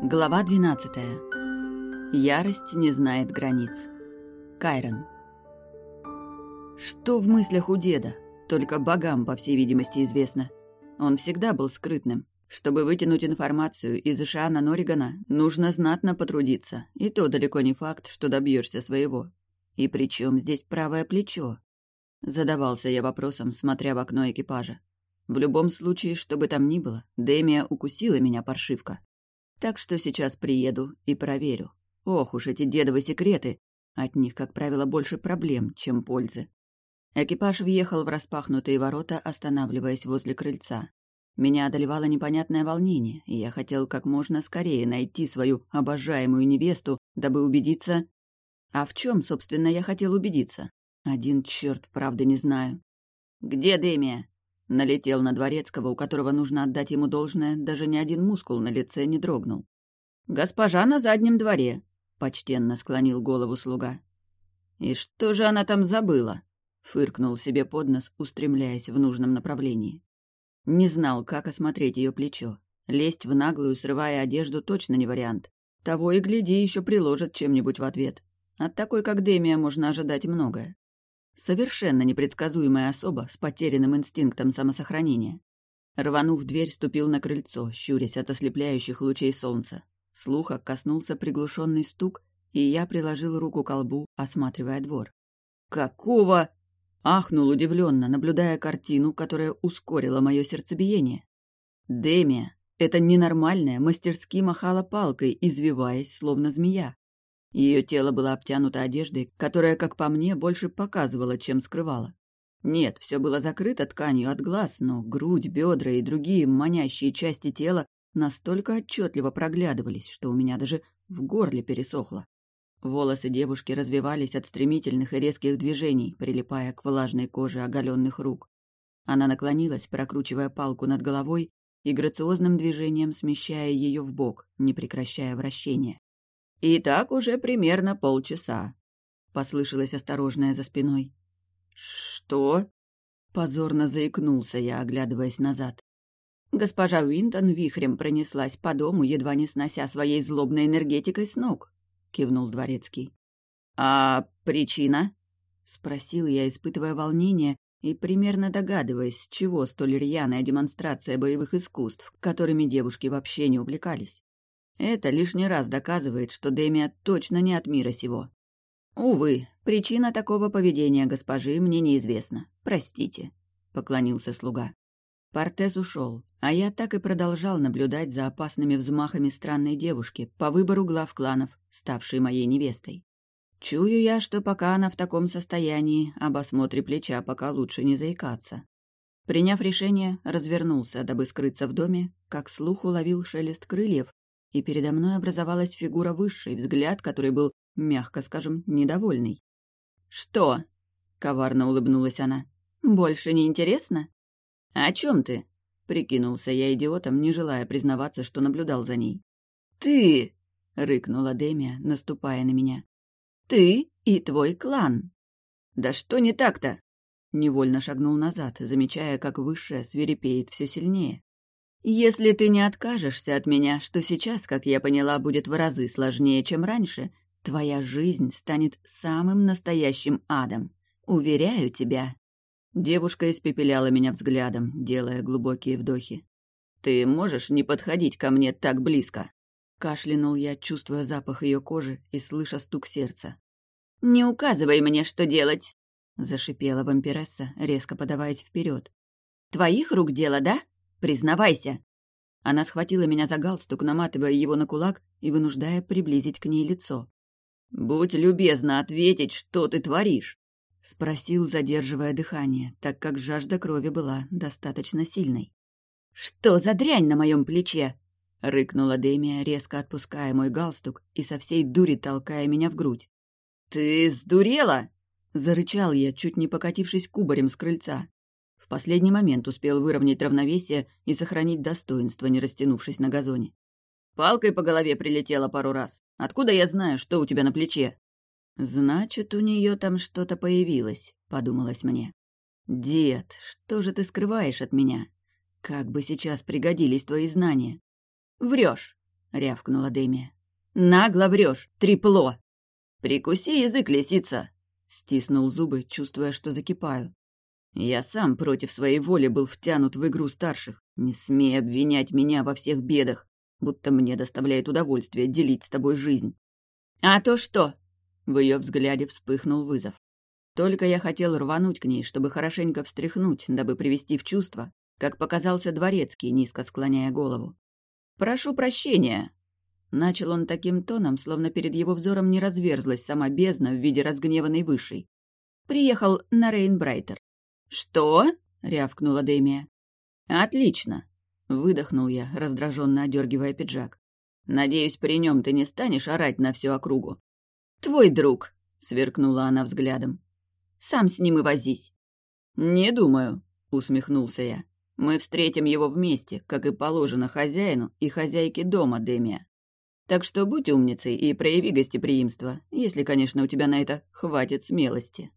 Глава 12. Ярость не знает границ. Кайрон. Что в мыслях у деда? Только богам, по всей видимости, известно. Он всегда был скрытным. Чтобы вытянуть информацию из Ишана Норигана, нужно знатно потрудиться, и то далеко не факт, что добьешься своего. И при чем здесь правое плечо? Задавался я вопросом, смотря в окно экипажа. В любом случае, что бы там ни было, Демия укусила меня паршивка. Так что сейчас приеду и проверю. Ох уж эти дедовы секреты! От них, как правило, больше проблем, чем пользы. Экипаж въехал в распахнутые ворота, останавливаясь возле крыльца. Меня одолевало непонятное волнение, и я хотел как можно скорее найти свою обожаемую невесту, дабы убедиться... А в чем, собственно, я хотел убедиться? Один черт, правда, не знаю. «Где Демия?» Налетел на Дворецкого, у которого нужно отдать ему должное, даже ни один мускул на лице не дрогнул. «Госпожа на заднем дворе», — почтенно склонил голову слуга. «И что же она там забыла?» — фыркнул себе под нос, устремляясь в нужном направлении. Не знал, как осмотреть ее плечо. Лезть в наглую, срывая одежду, точно не вариант. Того и гляди, еще приложат чем-нибудь в ответ. От такой, как Демия, можно ожидать многое. Совершенно непредсказуемая особа с потерянным инстинктом самосохранения. Рванув дверь, ступил на крыльцо, щурясь от ослепляющих лучей солнца. Слуха коснулся приглушенный стук, и я приложил руку к колбу, осматривая двор. «Какого?» — ахнул удивленно, наблюдая картину, которая ускорила мое сердцебиение. «Демия, это ненормальная, мастерски махала палкой, извиваясь, словно змея. Ее тело было обтянуто одеждой, которая, как по мне, больше показывала, чем скрывала. Нет, все было закрыто тканью от глаз, но грудь, бедра и другие манящие части тела настолько отчетливо проглядывались, что у меня даже в горле пересохло. Волосы девушки развивались от стремительных и резких движений, прилипая к влажной коже оголенных рук. Она наклонилась, прокручивая палку над головой и грациозным движением смещая ее в бок, не прекращая вращения. «И так уже примерно полчаса», — послышалось осторожное за спиной. «Что?» — позорно заикнулся я, оглядываясь назад. Госпожа Уинтон вихрем пронеслась по дому, едва не снося своей злобной энергетикой с ног, — кивнул дворецкий. «А причина?» — спросил я, испытывая волнение и примерно догадываясь, с чего столь рьяная демонстрация боевых искусств, которыми девушки вообще не увлекались. Это лишний раз доказывает, что Демия точно не от мира сего. «Увы, причина такого поведения госпожи мне неизвестна. Простите», — поклонился слуга. Портес ушел, а я так и продолжал наблюдать за опасными взмахами странной девушки по выбору глав кланов, ставшей моей невестой. Чую я, что пока она в таком состоянии, об осмотре плеча пока лучше не заикаться. Приняв решение, развернулся, дабы скрыться в доме, как слух уловил шелест крыльев, и передо мной образовалась фигура высшей, взгляд, который был, мягко скажем, недовольный. «Что?» — коварно улыбнулась она. «Больше не интересно?» «О чем ты?» — прикинулся я идиотом, не желая признаваться, что наблюдал за ней. «Ты!» — рыкнула Демия, наступая на меня. «Ты и твой клан!» «Да что не так-то?» Невольно шагнул назад, замечая, как высшая свирепеет все сильнее. «Если ты не откажешься от меня, что сейчас, как я поняла, будет в разы сложнее, чем раньше, твоя жизнь станет самым настоящим адом. Уверяю тебя». Девушка испепеляла меня взглядом, делая глубокие вдохи. «Ты можешь не подходить ко мне так близко?» Кашлянул я, чувствуя запах ее кожи и слыша стук сердца. «Не указывай мне, что делать!» — зашипела вампиресса, резко подаваясь вперед. «Твоих рук дело, да? Признавайся!» Она схватила меня за галстук, наматывая его на кулак и вынуждая приблизить к ней лицо. «Будь любезна ответить, что ты творишь!» — спросил, задерживая дыхание, так как жажда крови была достаточно сильной. «Что за дрянь на моем плече?» — рыкнула Демия, резко отпуская мой галстук и со всей дури толкая меня в грудь. «Ты сдурела?» — зарычал я, чуть не покатившись кубарем с крыльца. Последний момент успел выровнять равновесие и сохранить достоинство, не растянувшись на газоне. Палкой по голове прилетела пару раз. Откуда я знаю, что у тебя на плече? Значит, у нее там что-то появилось, подумалось мне. Дед, что же ты скрываешь от меня? Как бы сейчас пригодились твои знания. Врешь, рявкнула Демия. Нагло врешь, трепло. Прикуси язык, лисица, стиснул зубы, чувствуя, что закипаю. Я сам против своей воли был втянут в игру старших. Не смей обвинять меня во всех бедах, будто мне доставляет удовольствие делить с тобой жизнь. А то что? В ее взгляде вспыхнул вызов. Только я хотел рвануть к ней, чтобы хорошенько встряхнуть, дабы привести в чувство, как показался дворецкий, низко склоняя голову. «Прошу прощения!» Начал он таким тоном, словно перед его взором не разверзлась сама бездна в виде разгневанной высшей. «Приехал на Рейнбрайтер». «Что?» — рявкнула Дэмия. «Отлично!» — выдохнул я, раздраженно одергивая пиджак. «Надеюсь, при нем ты не станешь орать на всю округу». «Твой друг!» — сверкнула она взглядом. Сам с ним и возись». «Не думаю», — усмехнулся я. «Мы встретим его вместе, как и положено хозяину и хозяйке дома, Демия. Так что будь умницей и прояви гостеприимство, если, конечно, у тебя на это хватит смелости».